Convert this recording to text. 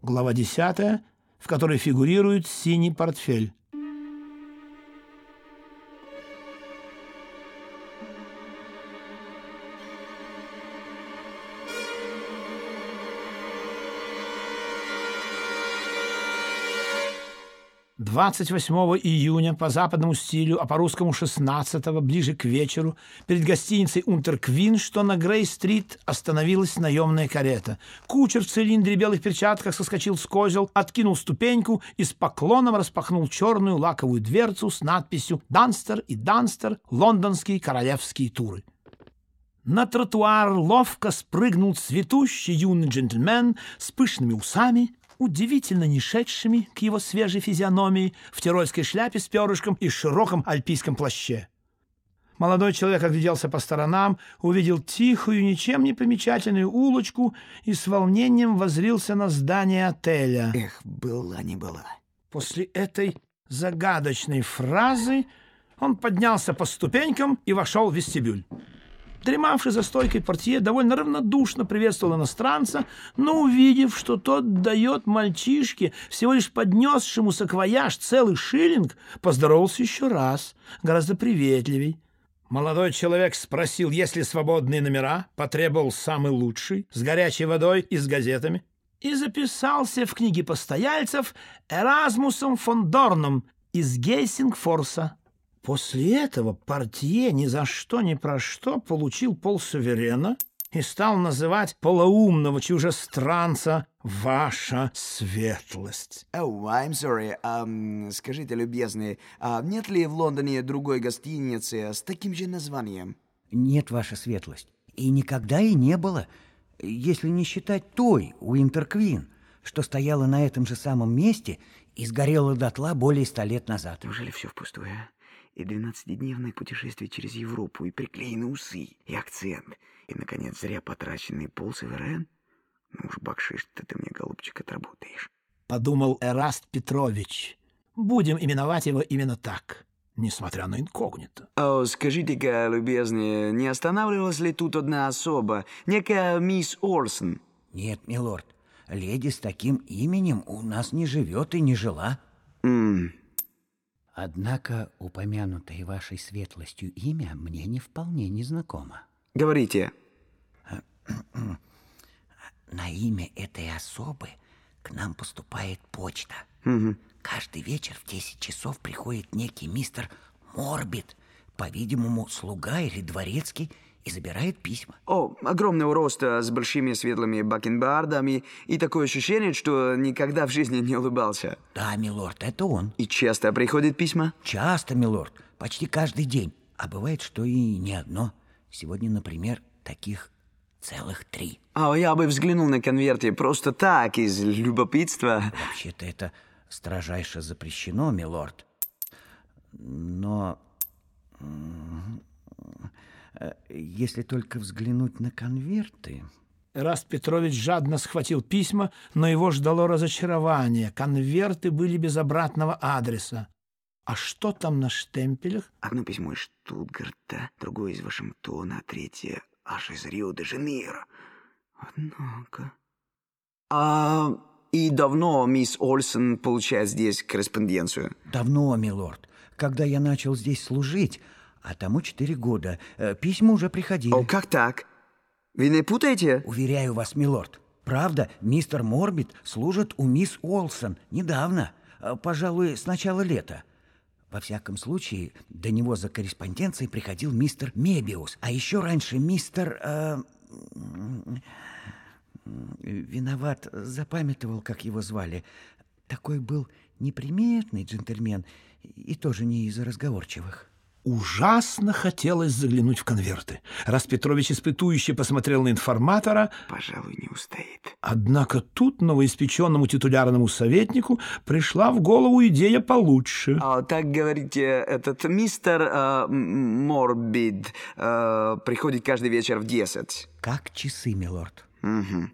Глава 10, в которой фигурирует синий портфель. 28 июня по западному стилю, а по русскому 16 ближе к вечеру, перед гостиницей «Унтерквин», что на Грей-стрит, остановилась наемная карета. Кучер в цилиндре белых перчатках соскочил с козел, откинул ступеньку и с поклоном распахнул черную лаковую дверцу с надписью «Данстер» и «Данстер. Лондонские королевские туры». На тротуар ловко спрыгнул цветущий юный джентльмен с пышными усами, удивительно не шедшими к его свежей физиономии в тирольской шляпе с перышком и широком альпийском плаще. Молодой человек огляделся по сторонам, увидел тихую, ничем не примечательную улочку и с волнением возрился на здание отеля. Эх, была не была. После этой загадочной фразы он поднялся по ступенькам и вошел в вестибюль. Дремавший за стойкой портье довольно равнодушно приветствовал иностранца, но, увидев, что тот дает мальчишке, всего лишь поднесшему саквояж целый шиллинг, поздоровался еще раз, гораздо приветливей. Молодой человек спросил, есть ли свободные номера, потребовал самый лучший, с горячей водой и с газетами, и записался в книге постояльцев Эразмусом фон Дорном из Гельсингфорса. После этого портье ни за что ни про что получил полсуверена и стал называть полоумного чужестранца «Ваша светлость». Oh, I'm sorry. Эм, скажите, любезный, а нет ли в Лондоне другой гостиницы с таким же названием? Нет, Ваша светлость. И никогда и не было, если не считать той, Уинтер Квин, что стояла на этом же самом месте и сгорела дотла более ста лет назад. Неужели все впустую, а? И двенадцатидневное путешествие через Европу, и приклеенные усы, и акцент, и, наконец, зря потраченный полсуверен? Ну уж бакшиш-то ты мне, голубчик, отработаешь. Подумал Эраст Петрович. Будем именовать его именно так, несмотря на инкогнито. О, скажите-ка, любезный, не останавливалась ли тут одна особа, некая мисс Орсон? Нет, милорд, леди с таким именем у нас не живет и не жила. М Однако упомянутое вашей светлостью имя мне не вполне незнакомо. Говорите. На имя этой особы к нам поступает почта. Угу. Каждый вечер в 10 часов приходит некий мистер Морбит, по-видимому, слуга или дворецкий, и забирает письма. О, огромного роста, с большими светлыми бакенбардами и такое ощущение, что никогда в жизни не улыбался. Да, милорд, это он. И часто приходят письма? Часто, милорд, почти каждый день. А бывает, что и не одно. Сегодня, например, таких целых три. А я бы взглянул на конверте просто так, из любопытства. Вообще-то это строжайше запрещено, милорд. Но если только взглянуть на конверты... Раст Петрович жадно схватил письма, но его ждало разочарование. Конверты были без обратного адреса. А что там на штемпелях? Одно письмо из Штутгарта, другое из Вашингтона, а третье аж из Рио-де-Жанейро. Однако... А и давно мисс Ольсон получает здесь корреспонденцию? Давно, милорд. Когда я начал здесь служить, а тому четыре года. Э, письма уже приходили. О, как так? Вы не путаете? Уверяю вас, милорд. Правда, мистер Морбит служит у мисс Олсон недавно. Э, пожалуй, с начала лета. Во всяком случае, до него за корреспонденцией приходил мистер Мебиус. А еще раньше мистер... Э, виноват, запамятовал, как его звали. Такой был неприметный джентльмен и тоже не из разговорчивых. Ужасно хотелось заглянуть в конверты. Раз Петрович испытующе посмотрел на информатора... Пожалуй, не устоит. Однако тут новоиспеченному титулярному советнику пришла в голову идея получше. А, так говорите, этот мистер э, Морбид э, приходит каждый вечер в десять. Как часы, милорд. Угу.